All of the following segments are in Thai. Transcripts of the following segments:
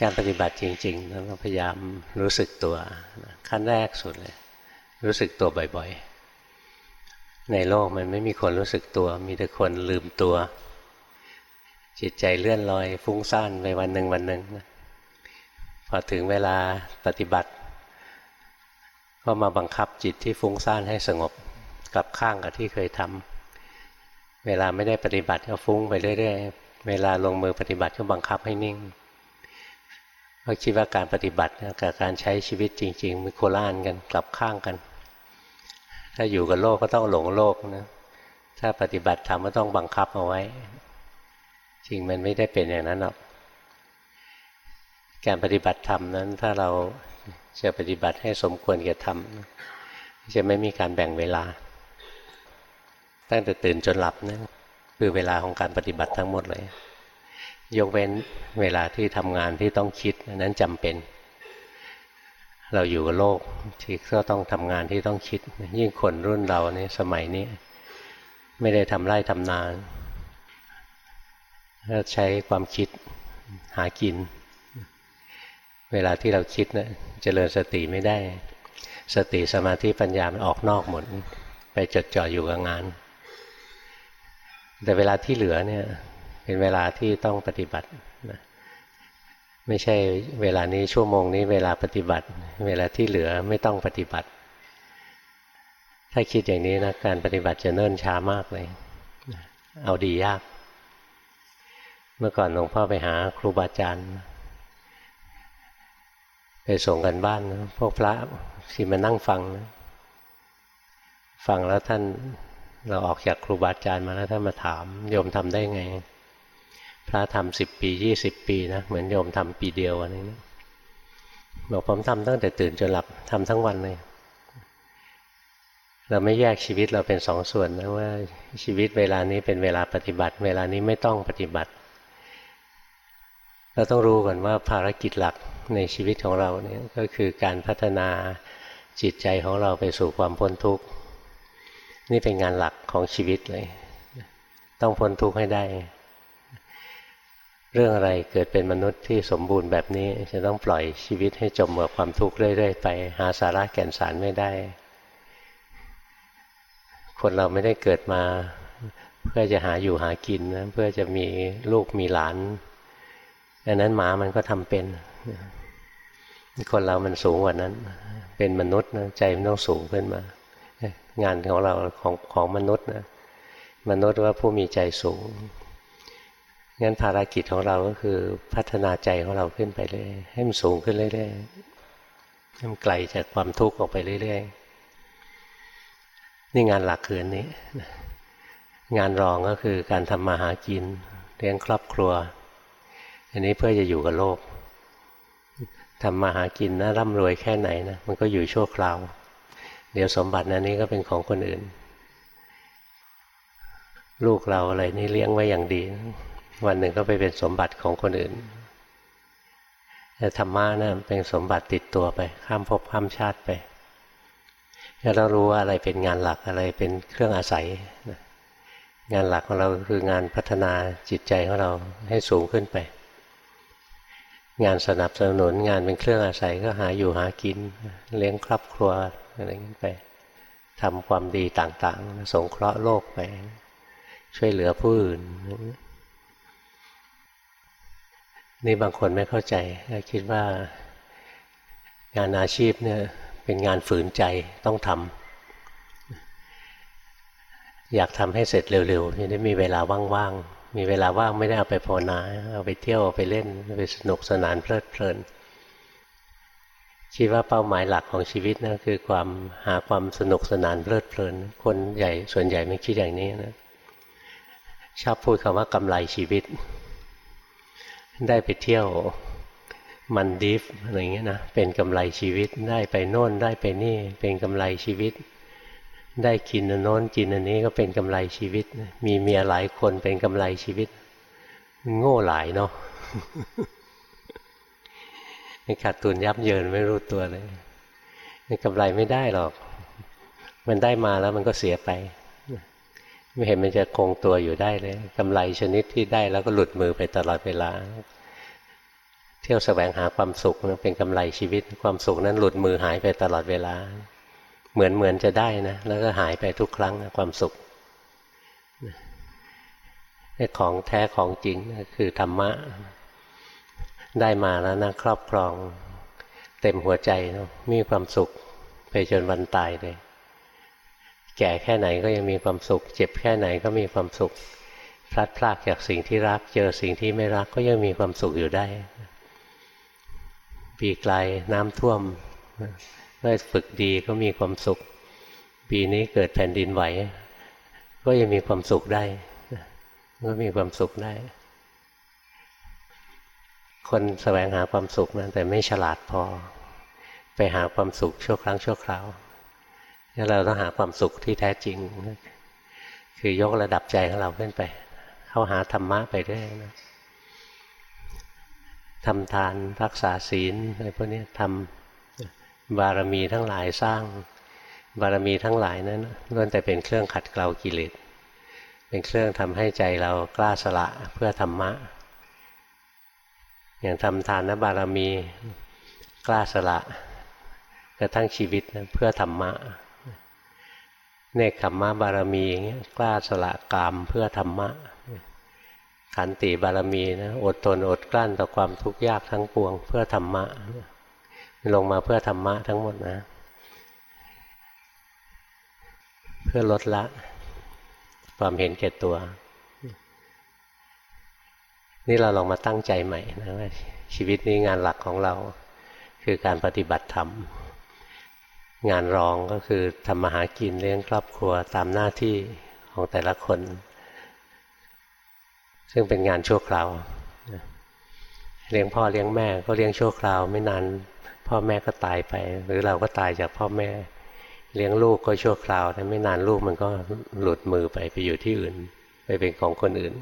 การปฏิบัติจริงๆเราพยายามรู้สึกตัวขั้นแรกสุดเลย รู้สึกตัวบ่อยๆ ในโลกมันไม่มีคนรู้สึกตัว มีแต่คนลืมตัว จิตใจเลื่อนลอย ฟุ้งซ่านไปวันหนึ่งวันหนึ่งพอถึงเวลาปฏิบัติ ก็มาบังคับจิตที่ฟุ้งซ่านให้สงบกลับข้างกับที่เคยทำเวลาไม่ได้ปฏิบัติก็ฟุ้งไปเรื่อยๆ เวลาลงมือปฏิบัติก็บังคับให้นิ่ง เราคิดว่าการปฏิบัติกับการใช้ชีวิตจริง ๆมันโคล่านกันกลับข้างกัน ถ้าอยู่กับโลกก็ต้องหลงโลกนะถ้าปฏิบัติธรรมก็ต้องบังคับเอาไว้ จริงมันไม่ได้เป็นอย่างนั้นหรอกการปฏิบัติธรรมนั้น ถ้าเราจะปฏิบัติให้สมควรแก่ธรรมจะไม่มีการแบ่งเวลา ตั้งแต่ตื่นจนหลับนะคือเวลาของการปฏิบัติทั้งหมดเลย ยกเว้นเวลาที่ทำงานที่ต้องคิดนั้นจำเป็น เราอยู่กับโลกที่ก็ต้องทำงานที่ต้องคิด ยิ่งคนรุ่นเราเนี่ยสมัยนี้ไม่ได้ทำไร่ทำนาก็ใช้ความคิดหากิน เวลาที่เราคิดเนะเจริญสติไม่ได้ สติสมาธิปัญญามันออกนอกหมด ไปจดจ่ออยู่กับงาน แต่เวลาที่เหลือเนี่ย เป็นเวลาที่ต้องปฏิบัตินะไม่ใช่เวลานี้ชั่วโมงนี้เวลาปฏิบัติ เวลาที่เหลือไม่ต้องปฏิบัติ ถ้าคิดอย่างนี้นะการปฏิบัติจะเนิ่นช้ามากเลย เอาดียาก เมื่อก่อนหลวงพ่อไปหาครูบาอาจารย์ไปส่งกันบ้านนะพวกพระที่มานั่งฟังนะฟังแล้วท่านเราออกจากครูบาอาจารย์มาแล้วท่านมาถามโยมทำได้ไง พระทำสิบปียี่สิบปีนะเหมือนโยมทำปีเดียวอันนี้บอกผมทำตั้งแต่ตื่นจนหลับทำทั้งวันเลย เราไม่แยกชีวิตเราเป็นสองส่วนนะว่าชีวิตเวลานี้เป็นเวลาปฏิบัติ เวลานี้ไม่ต้องปฏิบัติ เราต้องรู้ก่อนว่าภารกิจหลักในชีวิตของเราเนี่ยก็คือการพัฒนาจิตใจของเราไปสู่ความพ้นทุกข์ นี่เป็นงานหลักของชีวิตเลย ต้องพ้นทุกข์ให้ได้ เรื่องอะไรเกิดเป็นมนุษย์ที่สมบูรณ์แบบนี้ จะต้องปล่อยชีวิตให้จมกับความทุกข์เรื่อยๆไป หาสาระแก่นสารไม่ได้ คนเราไม่ได้เกิดมา เพื่อจะหาอยู่หากินนะเพื่อจะมีลูกมีหลานอันนั้นหมามันก็ทำเป็น คนเรามันสูงกว่านั้น เป็นมนุษย์นะใจมันต้องสูงขึ้นมา งานของเราของของมนุษย์นะมนุษย์ว่าผู้มีใจสูง งั้นภารกิจของเราก็คือพัฒนาใจของเราขึ้นไปเรื่อยให้มันสูงขึ้นเรื่อยๆให้มันไกลจากความทุกข์ออกไปเรื่อยๆนี่งานหลักคืนนี้ งานรองก็คือการทำมาหากินเลี้ยงครอบครัว อันนี้เพื่อจะอยู่กับโลกทำมาหากินนะร่ำรวยแค่ไหนนะมันก็อยู่ชั่วคราว เดี๋ยวสมบัตินั้นนี้ก็เป็นของคนอื่น ลูกเราอะไรนี่เลี้ยงไว้อย่างดี วันหนึ่งก็ไปเป็นสมบัติของคนอื่นแต่ธรรมะนะ่ะเป็นสมบัติติดตัวไป ข้ามภพข้ามชาติไปเรารู้ว่าอะไรเป็นงานหลักอะไรเป็นเครื่องอาศัย งานหลักของเราคืองานพัฒนาจิตใจของเราให้สูงขึ้นไป งานสนับสนุนงานเป็นเครื่องอาศัยก็หาอยู่หากิน เลี้ยงครอบครัวอะไรอย่างนี้ไปทำความดีต่างๆ สงเคราะห์โลกไป ช่วยเหลือผู้อื่น นี่บางคนไม่เข้าใจคิดว่างานอาชีพเนี่ยเป็นงานฝืนใจต้องทำอยากทำให้เสร็จเร็วๆจะได้มีเวลาว่างๆมีเวลาว่างไม่ได้เอาไปภาวนาเอาไปเที่ยวเอาไปเล่นไปสนุกสนานเพลิดเพลินคิดว่าเป้าหมายหลักของชีวิตนะคือความหาความสนุกสนานเพลิดเพลิน คนใหญ่ส่วนใหญ่ไม่คิดอย่างนี้นะชอบพูดคำว่ากำไรชีวิต ได้ไปเที่ยวมันดีฟอะไรเงี้ยนะเป็นกำไรชีวิตได้ไปโน่นได้ไปนี่เป็นกำไรชีวิต ได้กินอันโน้นกินอันนี้ก็เป็นกำไรชีวิต มีเมียหลายคนเป็นกำไรชีวิต โง่หลายเนาะขาดทุนยับเยินไม่รู้ตัวเลยกำไรไม่ได้หรอก มันได้มาแล้วมันก็เสียไป ไม่เห็นมันจะคงตัวอยู่ได้เลยกำไรชนิดที่ได้แล้วก็หลุดมือไปตลอดเวลา เที่ยวแสวงหาความสุขเป็นกำไรชีวิตความสุขนั้นหลุดมือหายไปตลอดเวลา เหมือนเหมือนจะได้นะแล้วก็หายไปทุกครั้งนะความสุขของแท้ของจริงคือธรรมะ ได้มาแล้วนะครอบครอง เต็มหัวใจนะมีความสุขไปจนวันตายเลย แก่แค่ไหนก็ยังมีความสุข เจ็บแค่ไหนก็มีความสุข พลัดพรากจากสิ่งที่รัก เจอสิ่งที่ไม่รักก็ยังมีความสุขอยู่ได้ ปีไกลน้ำท่วมได้ฝึกดีก็มีความสุข ปีนี้เกิดแผ่นดินไหว ก็ยังมีความสุขได้ ก็มีความสุขได้ คนแสวงหาความสุขนะแต่ไม่ฉลาดพอ ไปหาความสุขชั่วครั้งชั่วคราวแล้ว เราต้องหาความสุขที่แท้จริง คือยกระดับใจของเราขึ้นไป เข้าหาธรรมะไปเรื่อยนะทำทานรักษาศีลอะไรพวกนี้ทำบารมีทั้งหลายสร้าง บารมีทั้งหลายนั้นล้วนแต่เป็นเครื่องขัดเกลากิเลสเป็นเครื่องทำให้ใจเรากล้าสละเพื่อธรรมะ อย่างทำทานบารมีกล้าสละกระทั่งชีวิตเพื่อธรรมะ เนคขมมะบารมีอย่างเงี้ยกล้าสละกามเพื่อธรรมะ ขันติบารมีนะอดทนอดกลั้นต่อความทุกข์ยากทั้งปวง เพื่อธรรมะ ลงมาเพื่อธรรมะทั้งหมดนะ เพื่อลดละ ความเห็นแก่ตัว นี่เราลองมาตั้งใจใหม่นะว่าชีวิตนี้งานหลักของเราคือการปฏิบัติธรรม งานรองก็คือทำมาหากินเลี้ยงครอบครัวตามหน้าที่ของแต่ละคน ซึ่งเป็นงานชั่วคราวเลี้ยงพ่อเลี้ยงแม่ก็เลี้ยงชั่วคราว ไม่นานพ่อแม่ก็ตายไป หรือเราก็ตายจากพ่อแม่ เลี้ยงลูกก็ชั่วคราวแต่ไม่นานลูกมันก็หลุดมือไปไปอยู่ที่อื่น ไปเป็นของคนอื่น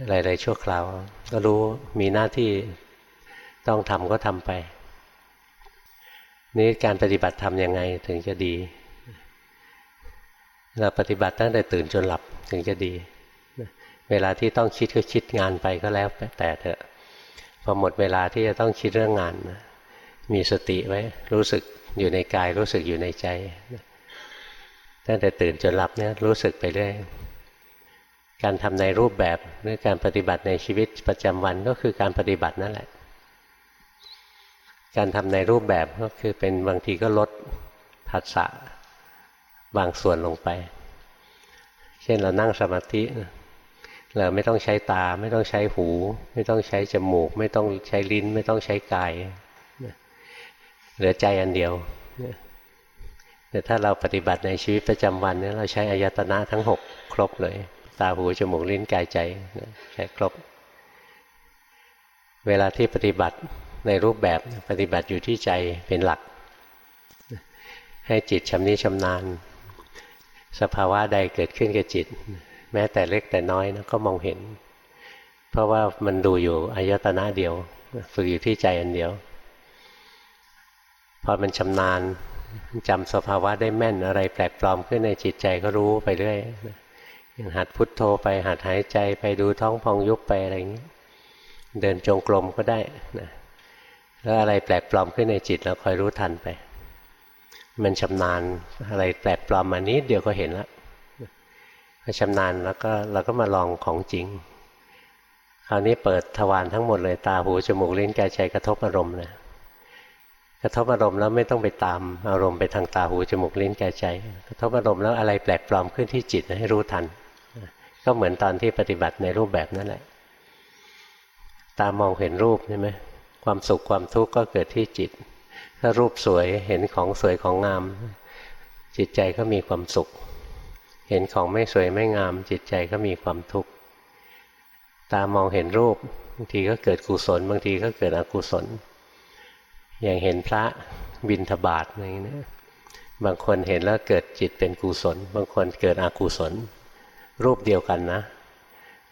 อะไรๆชั่วคราว ก็รู้มีหน้าที่ต้องทำก็ทำไป นี่การปฏิบัติทำยังไงถึงจะดี เราปฏิบัติตั้งแต่ตื่นจนหลับถึงจะดี เวลาที่ต้องคิดก็คิดงานไปก็แล้วแต่เถอะพอหมดเวลาที่จะต้องคิดเรื่องงานมีสติไว้รู้สึกอยู่ในกายรู้สึกอยู่ในใจตั้งแต่ตื่นจนหลับเนี่ยรู้สึกไปเรื่อยการทำในรูปแบบหรือการปฏิบัติในชีวิตประจำวันก็คือการปฏิบัตินั่นแหละ การทำในรูปแบบก็คือเป็นบางทีก็ลดผัสสะบางส่วนลงไป เช่นเรานั่งสมาธิเราไม่ต้องใช้ตา ไม่ต้องใช้หู ไม่ต้องใช้จมูก ไม่ต้องใช้ลิ้น ไม่ต้องใช้กายเหลือใจอันเดียวแต่ถ้าเราปฏิบัติในชีวิตประจำวันเนี่ยเราใช้อายตนะทั้งหกครบเลย ตาหูจมูกลิ้นกายใจใช้ครบ เวลาที่ปฏิบัติ ในรูปแบบปฏิบัติอยู่ที่ใจเป็นหลัก ให้จิตชำนิชำนาญ สภาวะใดเกิดขึ้นกับจิต แม้แต่เล็กแต่น้อยนะก็มองเห็น เพราะว่ามันดูอยู่อายตนะเดียว ฝึกอยู่ที่ใจอันเดียว พอมันชำนาญจำสภาวะได้แม่นอะไรแปลกปลอมขึ้นในจิตใจก็รู้ไปเรื่อยอย่างหัดพุทโธไปหัดหายใจไปดูท้องพองยุบไปอะไรอย่างนี้เดินจงกรมก็ได้นะ แล้วอะไรแปลกปลอมขึ้นในจิตเราคอยรู้ทันไป มันชำนาญอะไรแปลกปลอมมานิดเดียวก็เห็นแล้วพอชำนาญแล้วก็เราก็มาลองของจริง คราวนี้เปิดทวารทั้งหมดเลยตาหูจมูกลิ้นกายใจกระทบอารมณ์นะกระทบอารมณ์แล้วไม่ต้องไปตามอารมณ์ไปทางตาหูจมูกลิ้นกายใจ กระทบอารมณ์แล้วอะไรแปลกปลอมขึ้นที่จิตให้รู้ทัน ก็เหมือนตอนที่ปฏิบัติในรูปแบบนั่นแหละ ตามองเห็นรูปใช่ไหม ความสุขความทุกข์ก็เกิดที่จิต ถ้ารูปสวยเห็นของสวยของงาม จิตใจก็มีความสุข เห็นของไม่สวยไม่งาม จิตใจก็มีความทุกข์ตามองเห็นรูปบางทีก็เกิดกุศล บางทีก็เกิดอกุศล อย่างเห็นพระบินทบาทอะไรอย่างนี้บางคนเห็นแล้วเกิดจิตเป็นกุศล บางคนเกิดอกุศล รูปเดียวกันนะ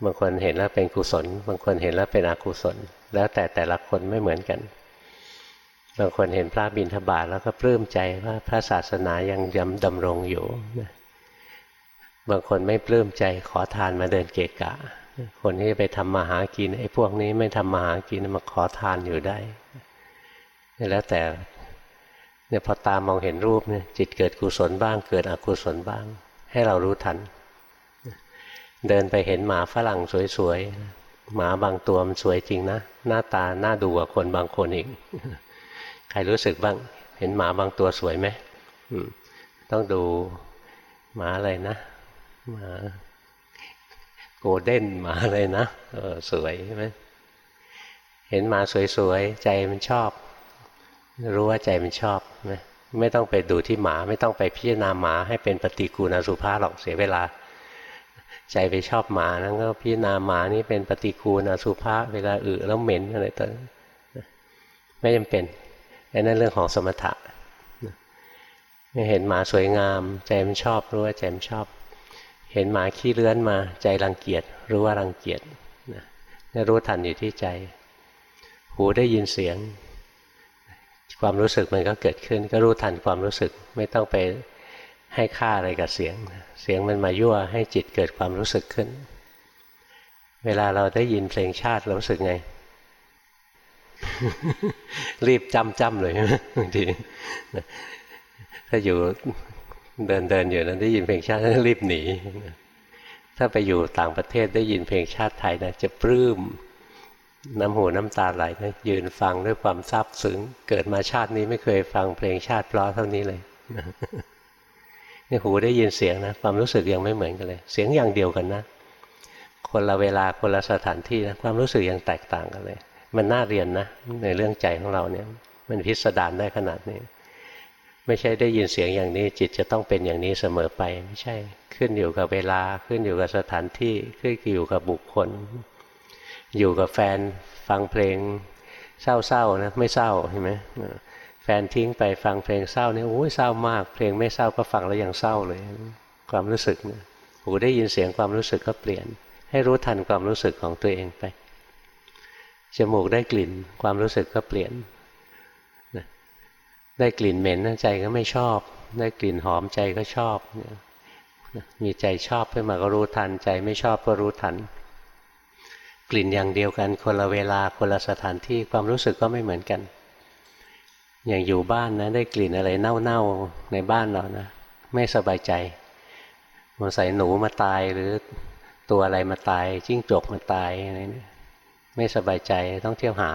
บางคนเห็นแล้วเป็นกุศล บางคนเห็นแล้วเป็นอกุศล แล้วแต่แต่ละคนไม่เหมือนกันบางคนเห็นพระบินทบาทแล้วก็ปลื้มใจว่าพระศาสนายังยำดำรงอยู่บางคนไม่ปลื้มใจขอทานมาเดินเกะกะ คนที่ไปทำมาหากินไอ้พวกนี้ไม่ทำมาหากินมาขอทานอยู่ได้ แล้วแต่เนี่ยพอตามองเห็นรูปเนี่ยจิตเกิดกุศลบ้าง เกิดอกุศลบ้าง ให้เรารู้ทัน เดินไปเห็นหมาฝรั่งสวยๆ หมาบางตัวมันสวยจริงนะ หน้าตาหน้าดูกว่าคนบางคนอีก ใครรู้สึกบ้าง เห็นหมาบางตัวสวยไหมต้องดูหมาอะไรนะหมาโกลเด้นหมาอะไรนะสวยใช่ไหมเห็นหมาสวยๆใจมันชอบ รู้ว่าใจมันชอบนะไม่ต้องไปดูที่หมา ไม่ต้องไปพิจารณาหมาให้เป็นปฏิกูณอสุภาหรอกเสียเวลา ใจไปชอบหมานั้นก็พิจารณาหมานี่เป็นปฏิกูณอสุภาเวลาอึแล้วเหม็นอะไรต่างไม่จำเป็นอันนั้นเรื่องของสมถะเห็นหมาสวยงาม ใจมันชอบรู้ว่าใจมันชอบ เห็นหมาขี้เลื้อนมา ใจรังเกียจรู้ว่ารังเกียจนะรู้ทันอยู่ที่ใจ หูได้ยินเสียง ความรู้สึกมันก็เกิดขึ้น ก็รู้ทันความรู้สึกไม่ต้องไป ให้ค่าอะไรกับเสียง เสียงมันมายั่วให้จิตเกิดความรู้สึกขึ้น เวลาเราได้ยินเพลงชาติเรารู้สึกไง รีบจำจำเลยบางทีถ้าอยู่เดินเดินอยู่นั้นได้ยินเพลงชาติรีบหนี ถ้าไปอยู่ต่างประเทศได้ยินเพลงชาติไทยนะจะปลื้มน้ำหูน้ำตาไหลนะยืนฟังด้วยความซาบซึ้ง เกิดมาชาตินี้ไม่เคยฟังเพลงชาติเพราะเท่านี้เลย นี่หูได้ยินเสียงนะความรู้สึกยังไม่เหมือนกันเลย เสียงอย่างเดียวกันนะ คนละเวลาคนละสถานที่นะความรู้สึกยังแตกต่างกันเลย มันน่าเรียนนะในเรื่องใจของเราเนี่ย มันพิสดารได้ขนาดนี้ ไม่ใช่ได้ยินเสียงอย่างนี้ จิตจะต้องเป็นอย่างนี้เสมอไป ไม่ใช่ขึ้นอยู่กับเวลาขึ้นอยู่กับสถานที่ขึ้นอยู่กับบุคคล อยู่กับแฟนฟังเพลงเศร้าๆนะไม่เศร้าเห็นไหม แฟนทิ้งไปฟังเพลงเศร้านี่โอ้ยเศร้ามาก เพลงไม่เศร้าก็ฟังแล้วยังเศร้าเลย ความรู้สึกเนี่ยหูได้ยินเสียงความรู้สึกก็เปลี่ยน ให้รู้ทันความรู้สึกของตัวเองไปจมูกได้กลิ่นความรู้สึกก็เปลี่ยนได้กลิ่นเหม็นใจก็ไม่ชอบ ได้กลิ่นหอมใจก็ชอบมีใจชอบขึ้นมาก็รู้ทัน ใจไม่ชอบก็รู้ทัน กลิ่นอย่างเดียวกันคนละเวลาคนละสถานที่ความรู้สึกก็ไม่เหมือนกัน อย่างอยู่บ้านนะได้กลิ่นอะไรเน่าๆในบ้านเรานะไม่สบายใจมันใส่หนูมาตายหรือตัวอะไรมาตาย จิ้งจกมาตายอะไรนี่ไม่สบายใจต้องเที่ยวหา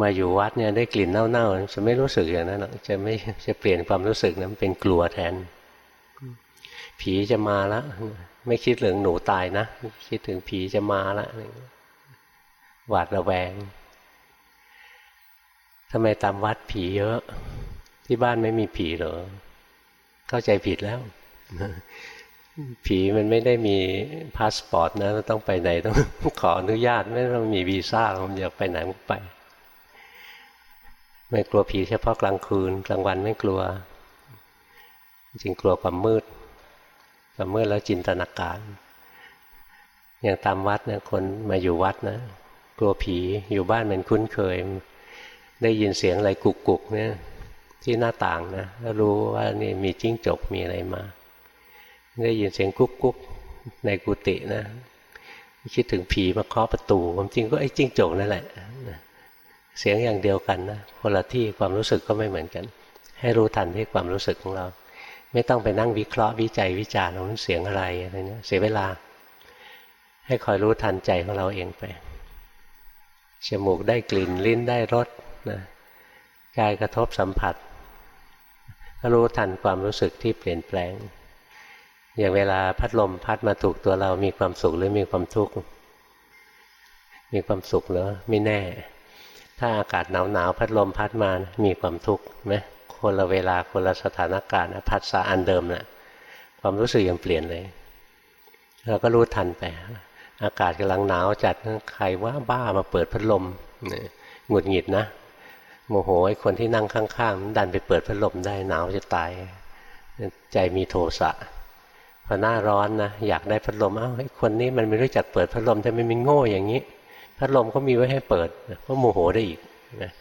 มาอยู่วัดเนี่ยได้กลิ่นเน่าๆจะไม่รู้สึกอย่างนั้นหรอกจะไม่จะเปลี่ยนความรู้สึกนั้นเป็นกลัวแทน ผีจะมาแล้วไม่คิดเรื่องหนูตายนะ คิดถึงผีจะมาละหวาดระแวง ทำไมตามวัดผีเยอะ ที่บ้านไม่มีผีเหรอ เข้าใจผิดแล้ว ผีมันไม่ได้มีพาสปอร์ตนะต้องไปไหนต้องขออนุญาต ไม่ต้องมีวีซ่าผมอยากไปไหนก็ไป ไม่กลัวผีเฉพาะกลางคืน กลางวันไม่กลัว จริงกลัวความมืดพอเมื่อแล้วจินตนาการอย่างตามวัดนะคนมาอยู่วัดนะกลัวผีอยู่บ้านมันคุ้นเคย ได้ยินเสียงอะไรกุกกุกเนี่ยที่หน้าต่างนะก็รู้ว่านี่มีจิ้งจกมีอะไรมา ได้ยินเสียงกุ๊กกุกในกุฏินะคิดถึงผีมาเคาะประตูความจริงก็ไอ้จิ้งจกนั่นแหละเสียงอย่างเดียวกันนะคนละที่ความรู้สึกก็ไม่เหมือนกัน ให้รู้ทันที่ความรู้สึกของเรา ไม่ต้องไปนั่งวิเคราะห์วิจัยวิจารณ์ว่าเสียงอะไรอะไรเนี่ยเสียเวลา ให้คอยรู้ทันใจของเราเองไปจมูกได้กลิ่นลิ้นได้รส นะกายกระทบสัมผัสก็รู้ทันความรู้สึกที่เปลี่ยนแปลง อย่างเวลาพัดลมพัดมาถูกตัวเรามีความสุขหรือมีความทุกข์มีความสุขหรือไม่แน่ ถ้าอากาศหนาวหนาวพัดลมพัดมามีความทุกข์ไหมคนละเวลาคนละสถานการณ์พัฒษาอันเดิมนะ่ะความรู้สึกยังเปลี่ยนเลยเราก็รู้ทันไป อากาศกำลังหนาวจัดใครว่าบ้ามาเปิดพัดลมหงุดหงิดนะ โมโหไอ้คนที่นั่งข้างๆดันไปเปิดพัดลมได้หนาวจะตาย ใจมีโทสะพอหน้าร้อนนะอยากได้พัดลมอ้าวไอ้คนนี้มันไม่รู้จักเปิดพัดลมแต่ไม่มีโง่อย่างนี้ พัดลมก็มีไว้ให้เปิดก็โมโหได้อีกนะ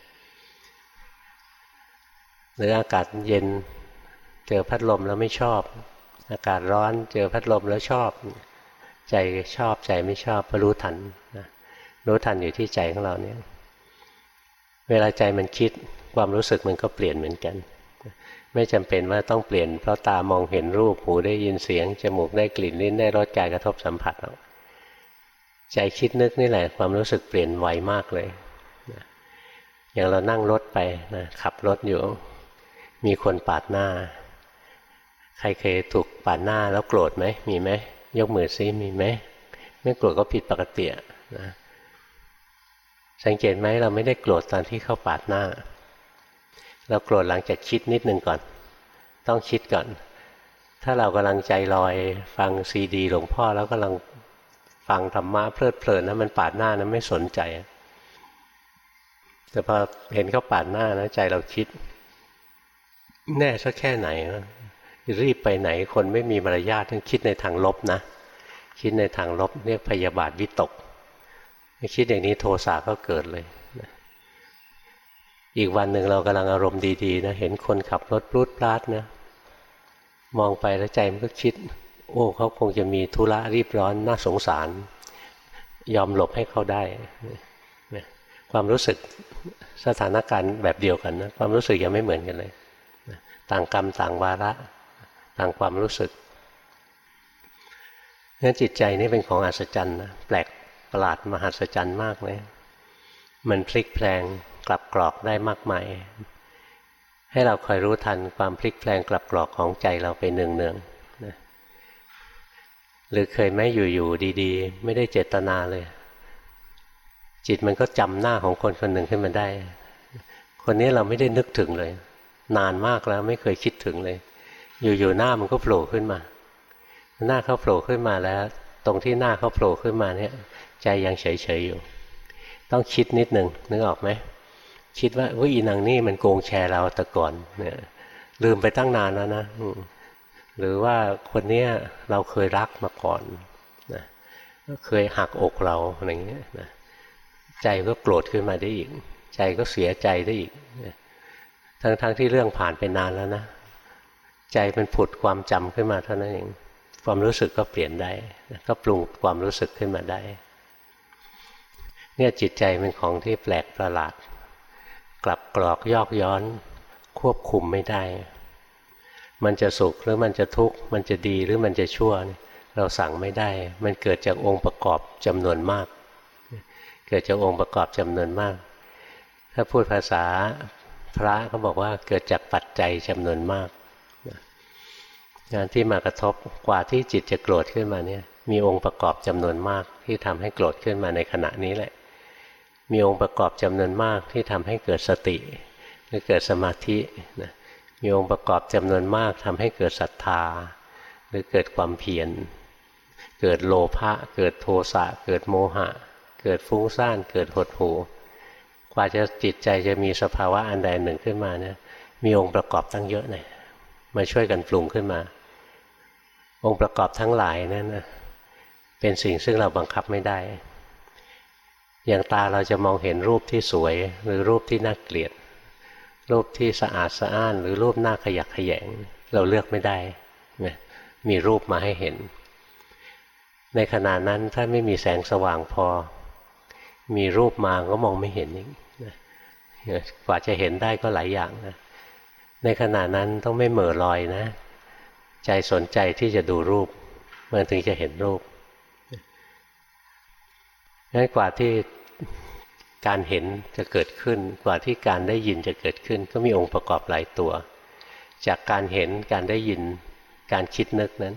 หรืออากาศเย็นเจอพัดลมแล้วไม่ชอบ อากาศร้อนเจอพัดลมแล้วชอบ ใจชอบใจไม่ชอบก็รู้ทันนะรู้ทันอยู่ที่ใจของเราเนี่ย เวลาใจมันคิดความรู้สึกมันก็เปลี่ยนเหมือนกัน ไม่จำเป็นว่าต้องเปลี่ยนเพราะตามองเห็นรูปหูได้ยินเสียง จมูกได้กลิ่นลิ้นได้รสกายกระทบสัมผัสหรอกใจคิดนึกนี่แหละความรู้สึกเปลี่ยนไวมากเลยอย่างเรานั่งรถไปนะขับรถอยู่ มีคนปาดหน้า ใครเคยถูกปาดหน้าแล้วโกรธไหมมีไหมยกมือซิมีไหมไม่โกรธก็ผิดปกตินะ สังเกตไหมเราไม่ได้โกรธตอนที่เขาปาดหน้า เราโกรธหลังจากคิดนิดนึงก่อน ต้องคิดก่อน ถ้าเรากำลังใจลอย ฟังซีดี หลวงพ่อแล้วกำลังฟังธรรมะเพลิดเพลินนะมันปาดหน้านะไม่สนใจ แต่พอเห็นเขาปาดหน้านะใจเราคิด แน่สักแค่ไหนรีบไปไหนคนไม่มีมารยาทต้องคิดในทางลบนะ คิดในทางลบเรียกพยาบาทวิตก คิดอย่างนี้โทสะก็เกิดเลย อีกวันหนึ่งเรากำลังอารมณ์ดีๆนะเห็นคนขับรถปลุดปลาดนะมองไปแล้วใจมันก็คิด โอ้เขาคงจะมีธุระรีบร้อนน่าสงสาร ยอมหลบให้เขาได้ความรู้สึกสถานการณ์แบบเดียวกันนะความรู้สึกยังไม่เหมือนกันเลยต่างกรรมต่างวาระต่างความรู้สึกงั้นจิตใจนี่เป็นของอัศจรรย์นะแปลก ประหลาดมหัศจรรย์มากเลย มันพลิกแปลงกลับกรอกได้มากมาย ให้เราคอยรู้ทันความพลิกแปลงกลับกรอกของใจเราไปเนืองๆนะหรือเคยไหมอยู่ๆดีๆ ไม่ได้เจตนาเลย จิตมันก็จำหน้าของคนคนหนึ่งขึ้นมาได้ คนนี้เราไม่ได้นึกถึงเลย นานมากแล้วไม่เคยคิดถึงเลย อยู่ๆหน้ามันก็โผล่ขึ้นมา หน้าเขาโผล่ขึ้นมาแล้ว ตรงที่หน้าเขาโผล่ขึ้นมาเนี่ย ใจยังเฉยๆอยู่ ต้องคิดนิดหนึ่งนึกออกไหมคิดว่าวิอีนางนี่มันโกงแชร์เราแต่ก่อนเนี่ยลืมไปตั้งนานแล้วนะหรือว่าคนเนี้ยเราเคยรักมาก่อนนะเคยหักอกเราอะไรเงี้ยนะใจก็โกรธขึ้นมาได้อีก ใจก็เสียใจได้อีกทั้งๆทที่เรื่องผ่านไปนานแล้วนะ ใจมันผุดความจำขึ้นมาเท่านั้นเองความรู้สึกก็เปลี่ยนได้ ก็ปรุงความรู้สึกขึ้นมาได้ เนี่ยจิตใจเป็นของที่แปลกประหลาด กลับกรอกยอกย้อน ควบคุมไม่ได้ มันจะสุขหรือมันจะทุกข์ มันจะดีหรือมันจะชั่ว เราสั่งไม่ได้ มันเกิดจากองค์ประกอบจำนวนมาก เกิดจากองค์ประกอบจำนวนมาก ถ้าพูดภาษาพระเขาบอกว่าเกิดจากปัจจัยจำนวนมากงานที่มากระทบกว่าที่จิตจะโกรธขึ้นมาเนี่ยมีองค์ประกอบจำนวนมากที่ทำให้โกรธขึ้นมาในขณะนี้แหละ มีองค์ประกอบจำนวนมากที่ทำให้เกิดสติหรือเกิดสมาธินะมีองค์ประกอบจำนวนมากทำให้เกิดศรัทธา หรือเกิดความเพียร เกิดโลภะเกิดโทสะเกิดโมหะ เกิดฟุ้งซ่านเกิดหดหูกว่าจะจิตใจจะมีสภาวะอันใดหนึ่งขึ้นมาเนี่ยมีองค์ประกอบตั้งเยอะเลยมาช่วยกันปรุงขึ้นมา องค์ประกอบทั้งหลายนั่นนะเป็นสิ่งซึ่งเราบังคับไม่ได้ อย่างตาเราจะมองเห็นรูปที่สวย หรือรูปที่น่าเกลียด รูปที่สะอาดสะอ้าน หรือรูปหน้าขยักขยง เราเลือกไม่ได้นะมีรูปมาให้เห็น ในขณะนั้นถ้าไม่มีแสงสว่างพอ มีรูปมาก็มองไม่เห็นอีกนะกว่าจะเห็นได้ก็หลายอย่างนะในขณะนั้นต้องไม่เหม่อลอยนะ ใจสนใจที่จะดูรูปมันถึงจะเห็นรูปงั้นกว่าที่ การเห็นจะเกิดขึ้นกว่าที่การได้ยินจะเกิดขึ้น ก็มีองค์ประกอบหลายตัว จากการเห็นการได้ยินการคิดนึกนั้น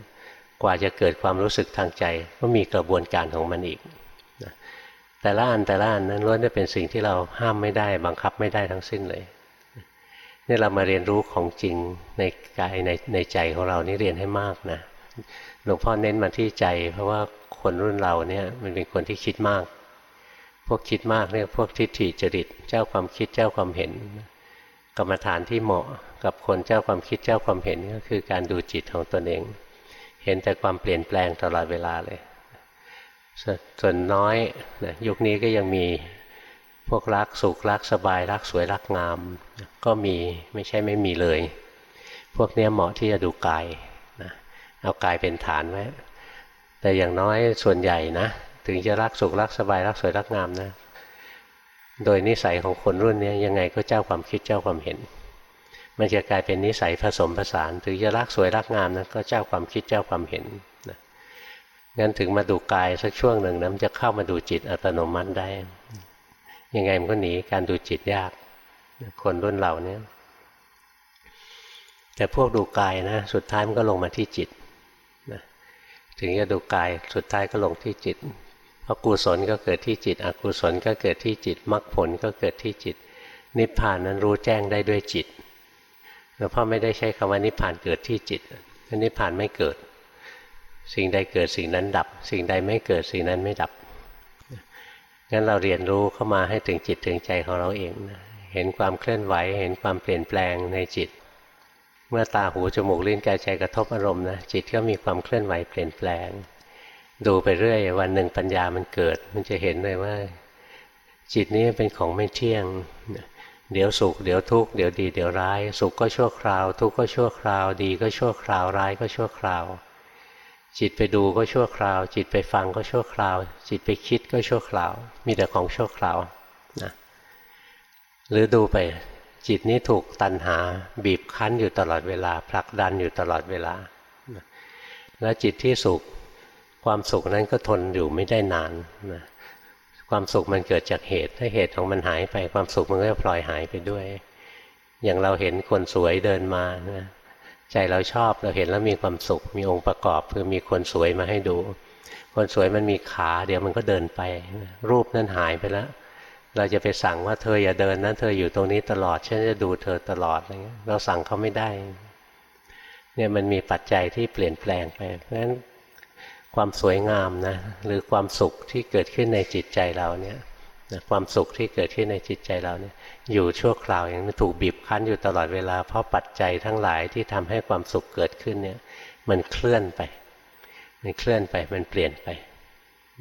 กว่าจะเกิดความรู้สึกทางใจ ก็มีกระบวนการของมันอีกแต่ละอันแต่ละอันนั้นล้วนจะเป็นสิ่งที่เราห้ามไม่ได้ บังคับไม่ได้ทั้งสิ้นเลยนี่เรามาเรียนรู้ของจริงในกายในในใจของเรานี่เรียนให้มากนะหลวงพ่อเน้นมาที่ใจ เพราะว่าคนรุ่นเราเนี่ยมันเป็นคนที่คิดมาก พวกคิดมากเนี่ยพวกทิฏฐิจริต เจ้าความคิดเจ้าความเห็น กรรมฐานที่เหมาะกับคนเจ้าความคิดเจ้าความเห็นก็คือการดูจิตของตนเอง เห็นแต่ความเปลี่ยนแปลงตลอดเวลาเลย ส่วนน้อยนะยุคนี้ก็ยังมีพวกรักสุขรักสบายรักสวยรักงาม ก็มีไม่ใช่ไม่มีเลย พวกนี้เหมาะที่จะดูกายนะเอากายเป็นฐานไว้แต่อย่างน้อยส่วนใหญ่นะ ถึงจะรักสุขรักสบายรักสวยรักงามนะ โดยนิสัยของคนรุ่นนี้ยังไงก็เจ้าความคิดเจ้าความเห็น มันจะกลายเป็นนิสัยผสมผสานถึงจะรักสวยรักงามนะก็เจ้าความคิดเจ้าความเห็นนะงั้นถึงมาดูกายสักช่วงหนึ่งนะมันจะเข้ามาดูจิตอัตโนมัติได้ ยังไงมันก็หนีการดูจิตยาก คนรุ่นเราเนี่ยแต่พวกดูกายนะสุดท้ายมันก็ลงมาที่จิตนะถึงจะดูกายสุดท้ายก็ลงที่จิต พกุศลก็เกิดที่จิต อกุศลก็เกิดที่จิตมรรคผลก็เกิดที่จิต นิพพานนั้นรู้แจ้งได้ด้วยจิตหลวงพ่อไม่ได้ใช้คำว่านิพพานเกิดที่จิตนิพพานไม่เกิด สิ่งใดเกิดสิ่งนั้นดับ สิ่งใดไม่เกิดสิ่งนั้นไม่ดับงั้นเราเรียนรู้เข้ามาให้ถึงจิตถึงใจของเราเองเห็นความเคลื่อนไหว เห็นความเปลี่ยนแปลงในจิต เมื่อตาหูจมูกลิ้นกายใจกระทบอารมณ์นะจิตก็มีความเคลื่อนไหวเปลี่ยนแปลง ดูไปเรื่อย วันหนึ่งปัญญามันเกิด มันจะเห็นเลยว่า จิตนี้เป็นของไม่เที่ยง เดี๋ยวสุข เดี๋ยวทุกข์ เดี๋ยวดี เดี๋ยวร้าย สุขก็ชั่วคราว ทุกข์ก็ชั่วคราว ดีก็ชั่วคราว ร้ายก็ชั่วคราว จิตไปดูก็ชั่วคราว จิตไปฟังก็ชั่วคราว จิตไปคิดก็ชั่วคราว มีแต่ของชั่วคราวนะหรือดูไป จิตนี้ถูกตันหา บีบคั้นอยู่ตลอดเวลาผลักดันอยู่ตลอดเวลา แล้วจิตที่สุข ความสุขนั้นก็ทนอยู่ไม่ได้นานนะความสุขมันเกิดจากเหตุ ถ้าเหตุของมันหายไปความสุขมันก็จะพลอยหายไปด้วย อย่างเราเห็นคนสวยเดินมานะใจเราชอบเราเห็นแล้วมีความสุข มีองค์ประกอบคือมีคนสวยมาให้ดู คนสวยมันมีขา เดี๋ยวมันก็เดินไป รูปนั้นหายไปแล้ว เราจะไปสั่งว่าเธออย่าเดินนะเธออยู่ตรงนี้ตลอด ฉันจะดูเธอตลอดอะไรเงี้ยเราสั่งเขาไม่ได้เนี่ยมันมีปัจจัยที่เปลี่ยนแปลงไป เพราะฉะนั้น ความสวยงามนะหรือความสุขที่เกิดขึ้นในจิตใจเราเนี่ยความสุขที่เกิดขึ้นในจิตใจเราเนี่ยอยู่ชั่วคราวอย่างถูกบีบคั้นอยู่ตลอดเวลา เพราะปัจจัยทั้งหลายที่ทำให้ความสุขเกิดขึ้นเนี่ยมันเคลื่อนไปมันเคลื่อนไปมันเปลี่ยนไป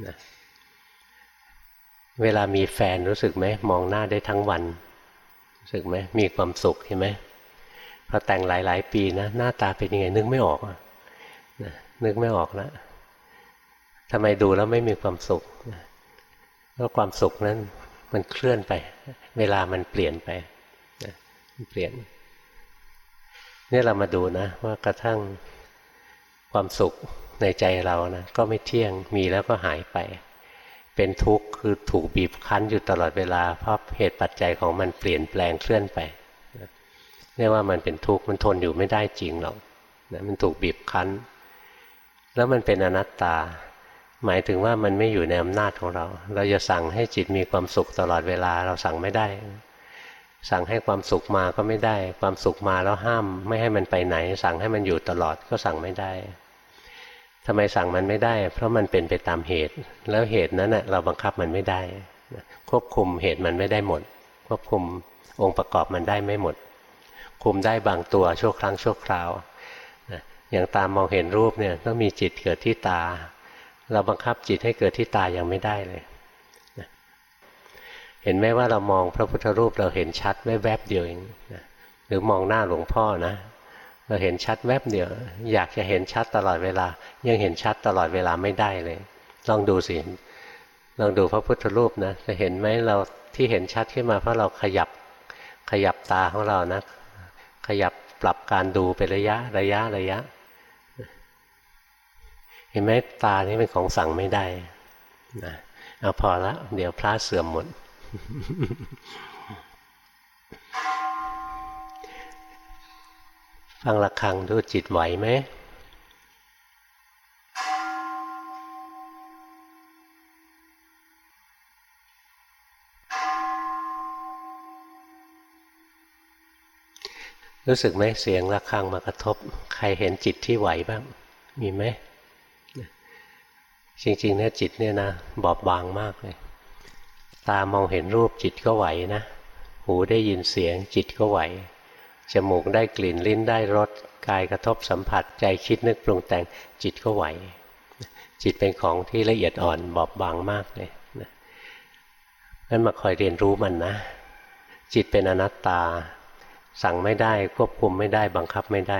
นะเวลามีแฟนรู้สึกไหมมองหน้าได้ทั้งวันรู้สึกไหมมีความสุขเห็นไหมพอแต่งหลาย ๆ ปีนะหน้าตาเป็นยังไงนึกไม่ออกนะนึกไม่ออกแล้ว ทำไมดูแล้วไม่มีความสุขเพราะความสุขนั้นมันเคลื่อนไป เวลามันเปลี่ยนไปเปลี่ยนนี่เรามาดูนะ ว่ากระทั่งความสุขในใจเรานะก็ไม่เที่ยงมีแล้วก็หายไป เป็นทุกข์คือถูกบีบคั้นอยู่ตลอดเวลาเพราะเหตุปัจจัยของมันเปลี่ยนแปลงเคลื่อนไปเรียกว่ามันเป็นทุกข์มันทนอยู่ไม่ได้จริงหรอกนะมันถูกบีบคั้น แล้วมันเป็นอนัตตา หมายถึงว่ามันไม่อยู่ในอำนาจของเรา เราจะสั่งให้จิตมีความสุขตลอดเวลาเราสั่งไม่ได้ สั่งให้ความสุขมาก็ไม่ได้ ความสุขมาแล้วห้าม ไม่ให้มันไปไหน สั่งให้มันอยู่ตลอดก็สั่งไม่ได้ทำไมสั่งมันไม่ได้ เพราะมันเป็นไปตามเหตุ แล้วเหตุนั้นเราบังคับมันไม่ได้ ควบคุมเหตุมันไม่ได้หมด ควบคุมองค์ประกอบมันได้ไม่หมด คุมได้บางตัวชั่วครั้งชั่วคราวอย่างตามมองเห็นรูปเนี่ยต้องมีจิตเกิดที่ตา เราบังคับจิตให้เกิดที่ตายังไม่ได้เลยเห็นไหมว่าเรามองพระพุทธรูปเราเห็นชัดไม่แวบเดียวเองหรือมองหน้าหลวงพ่อนะ เราเห็นชัดแวบเดียว อยากจะเห็นชัดตลอดเวลา ยังเห็นชัดตลอดเวลาไม่ได้เลย ลองดูสิลองดูพระพุทธรูปนะจะเห็นไหมเราที่เห็นชัดขึ้นมาเพราะเราขยับขยับตาของเรานะ ขยับปรับการดูเป็นระยะระยะระยะ เห็นไหมตานี่เป็นของสั่งไม่ได้นะเอาพอละ เดี๋ยวพระเสื่อมหมด ฟังระฆังดูจิตไหวไหมรู้สึกไหมเสียงระฆังมากระทบ ใครเห็นจิตที่ไหวบ้าง มีไหม จริงๆเนี่ยจิตเนี่ยนะบอบบางมากเลย ตามองเห็นรูปจิตก็ไหวนะ หูได้ยินเสียงจิตก็ไหว จมูกได้กลิ่นลิ้นได้รสกายกระทบสัมผัสใจคิดนึกปรุงแต่งจิตก็ไหว จิตเป็นของที่ละเอียดอ่อนบอบบางมากเลยนะงั้นมาคอยเรียนรู้มันนะ จิตเป็นอนัตตา สั่งไม่ได้ควบคุมไม่ได้บังคับไม่ได้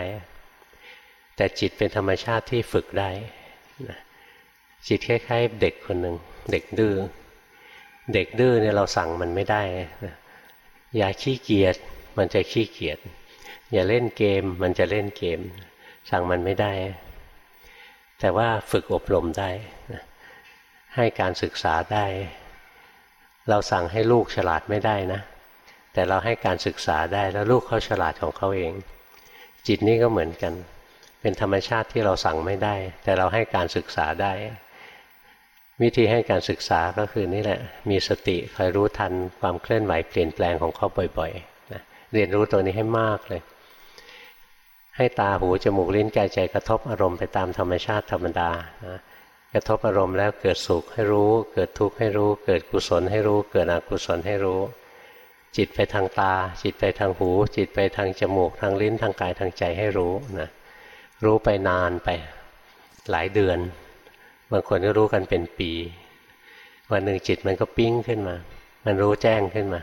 แต่จิตเป็นธรรมชาติที่ฝึกได้นะ จิตคล้ายๆเด็กคนหนึ่งเด็กดื้อเด็กดื้อเนี่ยเราสั่งมันไม่ได้อย่าขี้เกียจมันจะขี้เกียจอย่าเล่นเกม มันจะเล่นเกม สั่งมันไม่ได้ แต่ว่าฝึกอบรมได้ให้การศึกษาได้ เราสั่งให้ลูกฉลาดไม่ได้นะ แต่เราให้การศึกษาได้แล้วลูกเขาฉลาดของเขาเอง จิตนี้ก็เหมือนกัน เป็นธรรมชาติที่เราสั่งไม่ได้ แต่เราให้การศึกษาได้ วิธีให้การศึกษาก็คือนี่แหละ มีสติคอยรู้ทันความเคลื่อนไหวเปลี่ยนแปลงของเขาบ่อยๆนะเรียนรู้ตัวนี้ให้มากเลย ให้ตาหูจมูกลิ้นกายใจกระทบอารมณ์ไปตามธรรมชาติธรรมดานะกระทบอารมณ์แล้วเกิดสุขให้รู้ เกิดทุกข์ให้รู้ เกิดกุศลให้รู้ เกิดอกุศลให้รู้ จิตไปทางตา จิตไปทางหู จิตไปทางจมูก ทางลิ้นทางกายทางใจให้รู้นะรู้ไปนานไปหลายเดือน บางคนก็รู้กันเป็นปี วันหนึ่งจิตมันก็ปิ้งขึ้นมา มันรู้แจ้งขึ้นมา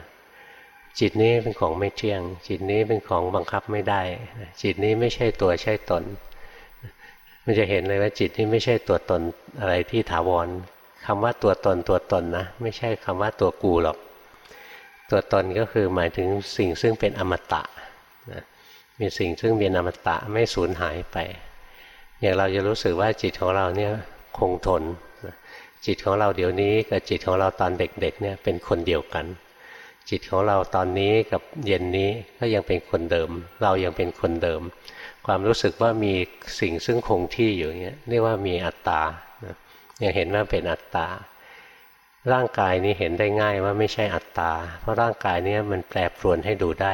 จิตนี้เป็นของไม่เที่ยง จิตนี้เป็นของบังคับไม่ได้ จิตนี้ไม่ใช่ตัวใช่ตน มันจะเห็นเลยว่าจิตนี่ไม่ใช่ตัวตนอะไรที่ถาวรคำว่าตัวตนตัวตนนะ ไม่ใช่คำว่าตัวกูหรอก ตัวตนก็คือหมายถึงสิ่งซึ่งเป็นอมตะนะมีสิ่งซึ่งเป็นอมตะไม่สูญหายไป อย่างเราจะรู้สึกว่าจิตของเราเนี่ย คงทน จิตของเราเดี๋ยวนี้กับจิตของเราตอนเด็กๆเนี่ยเป็นคนเดียวกัน จิตของเราตอนนี้กับเย็นนี้ก็ยังเป็นคนเดิม เรายังเป็นคนเดิม ความรู้สึกว่ามีสิ่งซึ่งคงที่อยู่เงี้ยเรียกว่ามีอัตตายังเห็นว่าเป็นอัตตาร่างกายนี้เห็นได้ง่ายว่าไม่ใช่อัตตา เพราะร่างกายนี้มันแปรปรวนให้ดูได้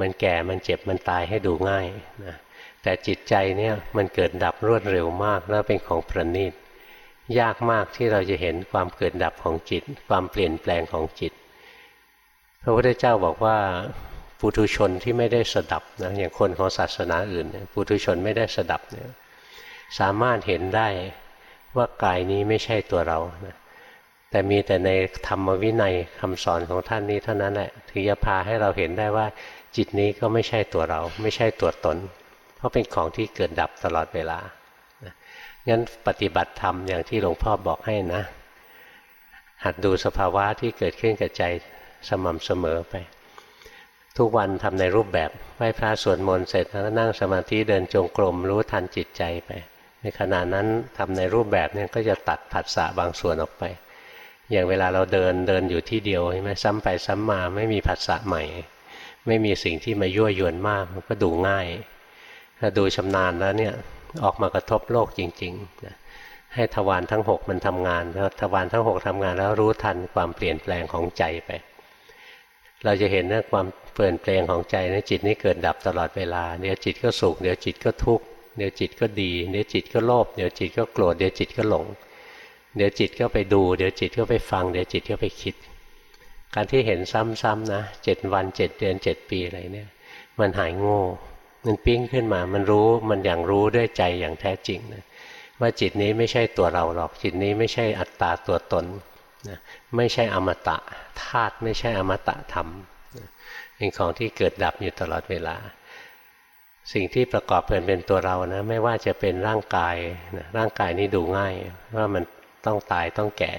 มันแก่ มันเจ็บ มันตายให้ดูง่ายนะ แต่จิตใจเนี่ยมันเกิดดับรวดเร็วมากแล้วเป็นของประณีตยากมากที่เราจะเห็นความเกิดดับของจิต ความเปลี่ยนแปลงของจิต พระพุทธเจ้าบอกว่าปุถุชนที่ไม่ได้สดับนะอย่างคนของศาสนาอื่นปุถุชนไม่ได้สดับเนี่ยสามารถเห็นได้ว่ากายนี้ไม่ใช่ตัวเรานะแต่มีแต่ในธรรมวินัยคำสอนของท่านนี้เท่านั้นแหละถึงจะพาให้เราเห็นได้ว่าจิตนี้ก็ไม่ใช่ตัวเรา ไม่ใช่ตัวตน เพราะเป็นของที่เกิดดับตลอดเวลางั้นปฏิบัติธรรมอย่างที่หลวงพ่อบอกให้นะ หัดดูสภาวะที่เกิดขึ้นกับใจสม่ำเสมอไป ทุกวันทำในรูปแบบไหว้พระสวดมนต์เสร็จแล้วก็นั่งสมาธิเดินจงกรมรู้ทันจิตใจไป ในขณะนั้นทำในรูปแบบนี้ก็จะตัดผัสสะบางส่วนออกไป อย่างเวลาเราเดินเดินอยู่ที่เดียวใช่ไหมซ้ำไปซ้ำมาไม่มีผัสสะใหม่ ไม่มีสิ่งที่มายั่วยวนมากมันก็ดูง่าย ถ้าดูชำนาญแล้วเนี่ยออกมากระทบโลกจริงๆให้ทวารทั้งหกมันทำงานแล้วทวารทั้งหกทำงานแล้วรู้ทันความเปลี่ยนแปลงของใจไป เราจะเห็นนะความเปลี่ยนแปลงของใจนะจิตนี้เกิดดับตลอดเวลาเดี๋ยวจิตก็สุขเดี๋ยวจิตก็ทุกข์เดี๋ยวจิตก็ดีเดี๋ยวจิตก็โลภเดี๋ยวจิตก็โกรธเดี๋ยวจิตก็หลง เดี๋ยวจิตก็ไปดู เดี๋ยวจิตก็ไปฟัง เดี๋ยวจิตก็ไปคิด การที่เห็นซ้ำๆนะเจ็ดวันเจ็ดเดือนเจ็ดปีอะไรเนี่ย มันหายโง่ มันปิ้งขึ้นมา มันรู้มันอย่างรู้ด้วยใจอย่างแท้จริงนะว่าจิตนี้ไม่ใช่ตัวเราหรอกจิตนี้ไม่ใช่อัตตาตัวตนนะไม่ใช่อมตะธาตุไม่ใช่อมตะธรรมเป็นของที่เกิดดับอยู่ตลอดเวลา สิ่งที่ประกอบเป็นเป็นตัวเรานะไม่ว่าจะเป็นร่างกายนะร่างกายนี้ดูง่าย ว่ามันต้องตายต้องแก่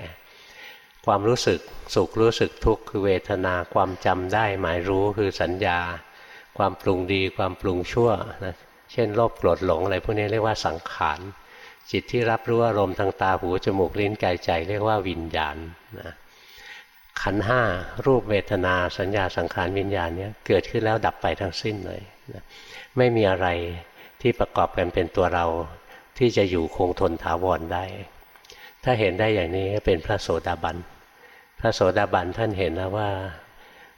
ความรู้สึกสุขรู้สึกทุกข์คือเวทนาความจำได้หมายรู้คือสัญญา ความปรุงดีความปรุงชั่วนะเช่นโลภโกรธหลงอะไรพวกนี้เรียกว่าสังขารจิตที่รับรู้อารมณ์ทางตาหูจมูกลิ้นกายใจเรียกว่าวิญญาณนะขันห้ารูปเวทนาสัญญาสังขารวิญญาณเนี้ยเกิดขึ้นแล้วดับไปทั้งสิ้นเลยนะไม่มีอะไรที่ประกอบกันเป็นตัวเราที่จะอยู่คงทนถาวรได้ ถ้าเห็นได้อย่างนี้เป็นพระโสดาบัน พระโสดาบันท่านเห็นแล้วว่า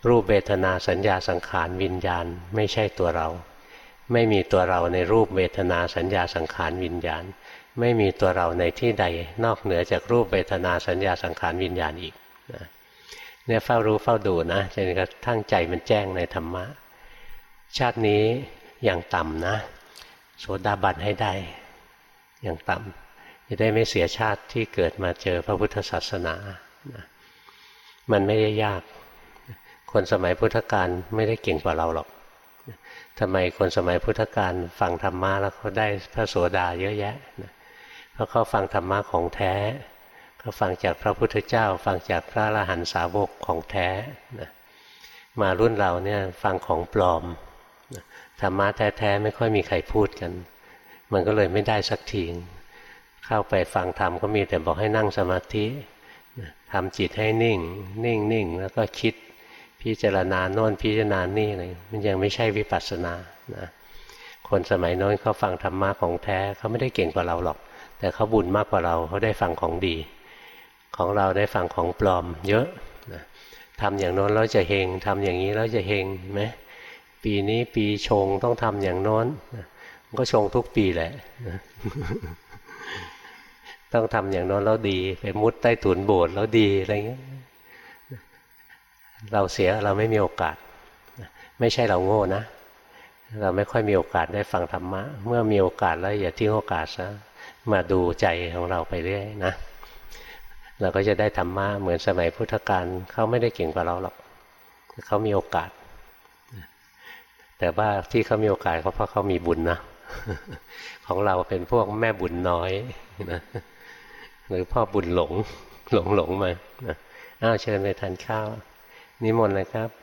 รูปเวทนาสัญญาสังขารวิญญาณไม่ใช่ตัวเรา ไม่มีตัวเราในรูปเวทนาสัญญาสังขารวิญญาณ ไม่มีตัวเราในที่ใดนอกเหนือจากรูปเวทนาสัญญาสังขารวิญญาณอีกนะเนี่ยเฝ้ารู้เฝ้าดูนะจนกระทั่งใจมันแจ้งในธรรมะ ชาตินี้อย่างต่ำนะ โสดาบันให้ได้อย่างต่ำจะได้ไม่เสียชาติที่เกิดมาเจอพระพุทธศาสนานะมันไม่ได้ยาก คนสมัยพุทธกาลไม่ได้เก่งกว่าเราหรอกทำไมคนสมัยพุทธกาลฟังธรรมะแล้วเขาได้พระโสดาเยอะแยะเพราะราะเขาฟังธรรมะของแท้เขาฟังจากพระพุทธเจ้า ฟังจากพระอรหันตสาวกของแท้นะมารุ่นเราเนี่ยฟังของปลอมธรรมะแท้ ๆ ไม่ค่อยมีใครพูดกัน มันก็เลยไม่ได้สักทีเข้าไปฟังธรรมก็มีแต่บอกให้นั่งสมาธิทำจิตให้นิ่ง นิ่งนิ่งแล้วก็คิด พิจารณาโน่นพิจารณานี่อะไรมันยังไม่ใช่วิปัสสนานะคนสมัยโน้นเขาฟังธรรมะของแท้เขาไม่ได้เก่งกว่าเราหรอก แต่เขาบุญมากกว่าเราเขาได้ฟังของดี ของเราได้ฟังของปลอม เยอะนะทำอย่างโน้นแล้วจะเฮงทำอย่างนี้แล้วจะเฮงไหมปีนี้ปีชงต้องทำอย่างโน้นก็ชงทุกปีแหละต้องทำอย่างโน้นแล้วดี ไปมุดใต้ถุนโบสถ์แล้วดีอะไรเงี้ย เราเสียเราไม่มีโอกาส ไม่ใช่เราโง่นะ เราไม่ค่อยมีโอกาสได้ฟังธรรมะ เมื่อมีโอกาสแล้วอย่าทิ้งโอกาสซะมาดูใจของเราไปเรื่อยนะเราก็จะได้ธรรมะเหมือนสมัยพุทธกาลเขาไม่ได้เก่งกว่าเราหรอกเขามีโอกาส แต่ว่าที่เขามีโอกาสเขาเพราะเขามีบุญนะของเราเป็นพวกแม่บุญน้อยนะหรือพ่อบุญหลงหลงหลงมาอ้าวเชิญไปทานข้าว นิมนต์เลยครับ